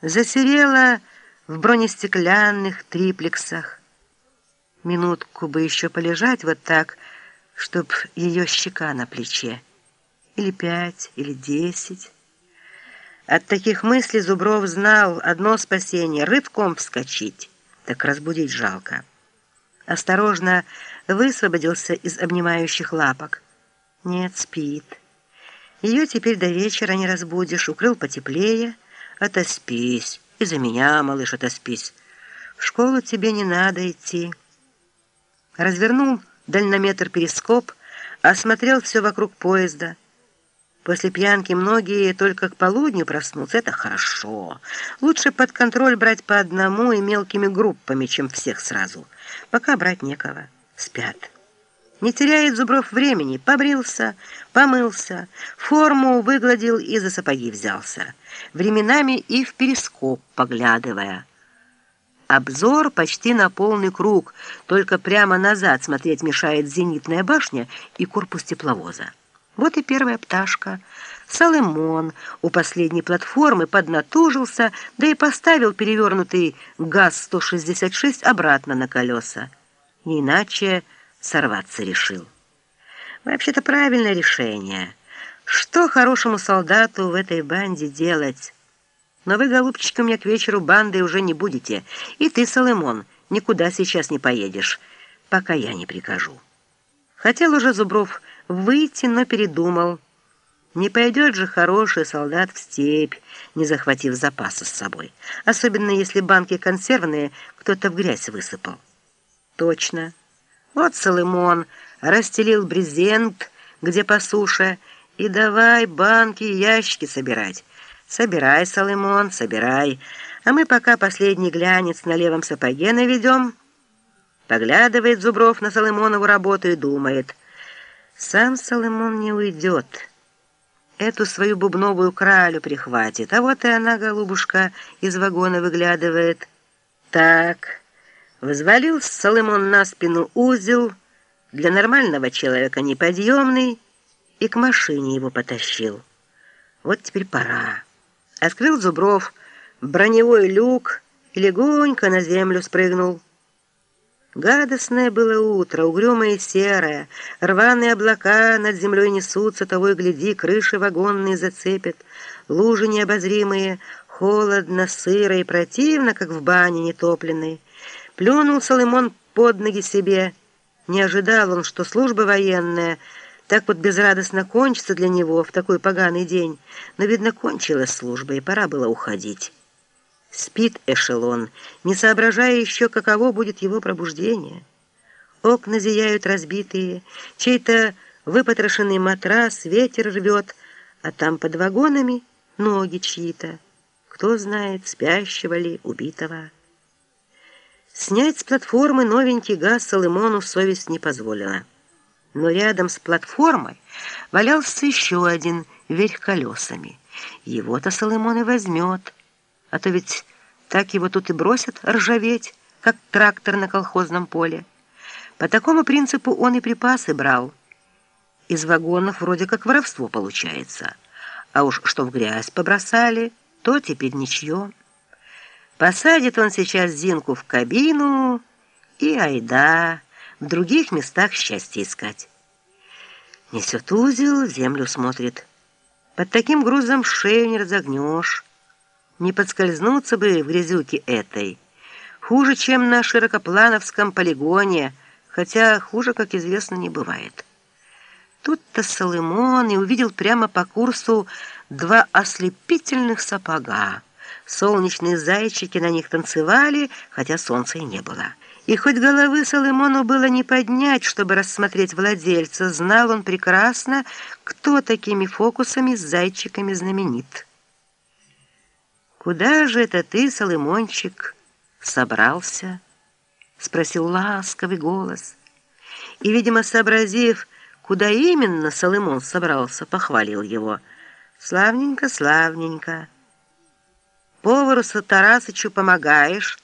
Засерела в бронестеклянных триплексах. Минутку бы еще полежать вот так, чтоб ее щека на плече. Или пять, или десять. От таких мыслей Зубров знал одно спасение — рывком вскочить. Так разбудить жалко. Осторожно высвободился из обнимающих лапок. Нет, спит. Ее теперь до вечера не разбудишь, укрыл потеплее — Отоспись. И за меня, малыш, отоспись. В школу тебе не надо идти. Развернул дальнометр перископ, осмотрел все вокруг поезда. После пьянки многие только к полудню проснутся. Это хорошо. Лучше под контроль брать по одному и мелкими группами, чем всех сразу. Пока брать некого. Спят. Не теряет Зубров времени, побрился, помылся, форму выгладил и за сапоги взялся, временами и в перископ поглядывая. Обзор почти на полный круг, только прямо назад смотреть мешает зенитная башня и корпус тепловоза. Вот и первая пташка. Салемон у последней платформы поднатужился, да и поставил перевернутый ГАЗ-166 обратно на колеса. Не иначе сорваться решил. Вообще-то правильное решение. Что хорошему солдату в этой банде делать? Но вы, голубчики, у меня к вечеру банды уже не будете. И ты, Соломон, никуда сейчас не поедешь, пока я не прикажу. Хотел уже Зубров выйти, но передумал. Не пойдет же хороший солдат в степь, не захватив запаса с собой. Особенно если банки консервные кто-то в грязь высыпал. Точно. Вот Соломон расстелил брезент, где по суше, и давай банки и ящики собирать. Собирай, Соломон, собирай, а мы пока последний глянец на левом сапоге наведем. Поглядывает Зубров на Соломонову работу и думает, сам Соломон не уйдет. Эту свою бубновую кралю прихватит, а вот и она, голубушка, из вагона выглядывает. Так... Возвалил Соломон на спину узел, для нормального человека неподъемный, и к машине его потащил. Вот теперь пора. Открыл Зубров броневой люк и легонько на землю спрыгнул. Гадостное было утро, угрюмое и серое, рваные облака над землей несутся, того и гляди, крыши вагонные зацепят, лужи необозримые, холодно, сыро и противно, как в бане нетопленной. Плюнул Соломон под ноги себе. Не ожидал он, что служба военная так вот безрадостно кончится для него в такой поганый день. Но, видно, кончилась служба, и пора было уходить. Спит эшелон, не соображая еще, каково будет его пробуждение. Окна зияют разбитые, чей-то выпотрошенный матрас ветер рвет, а там под вагонами ноги чьи-то. Кто знает, спящего ли, убитого. Снять с платформы новенький газ Соломону совесть не позволила. Но рядом с платформой валялся еще один, вверх колесами. Его-то Соломон и возьмет. А то ведь так его тут и бросят ржаветь, как трактор на колхозном поле. По такому принципу он и припасы брал. Из вагонов вроде как воровство получается. А уж что в грязь побросали, то теперь ничье. Посадит он сейчас Зинку в кабину и айда, в других местах счастье искать. Несет узел, землю смотрит. Под таким грузом шею не разогнешь. Не подскользнуться бы в грязюке этой. Хуже, чем на широкоплановском полигоне, хотя хуже, как известно, не бывает. Тут-то Соломон и увидел прямо по курсу два ослепительных сапога. Солнечные зайчики на них танцевали, хотя солнца и не было. И хоть головы Соломону было не поднять, чтобы рассмотреть владельца, знал он прекрасно, кто такими фокусами с зайчиками знаменит. «Куда же это ты, Соломончик, собрался?» — спросил ласковый голос. И, видимо, сообразив, куда именно Соломон собрался, похвалил его. «Славненько, славненько». Повару Тарасычу помогаешь,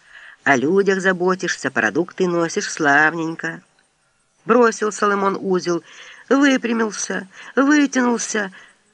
о людях заботишься, продукты носишь славненько. Бросил Соломон узел, выпрямился, вытянулся,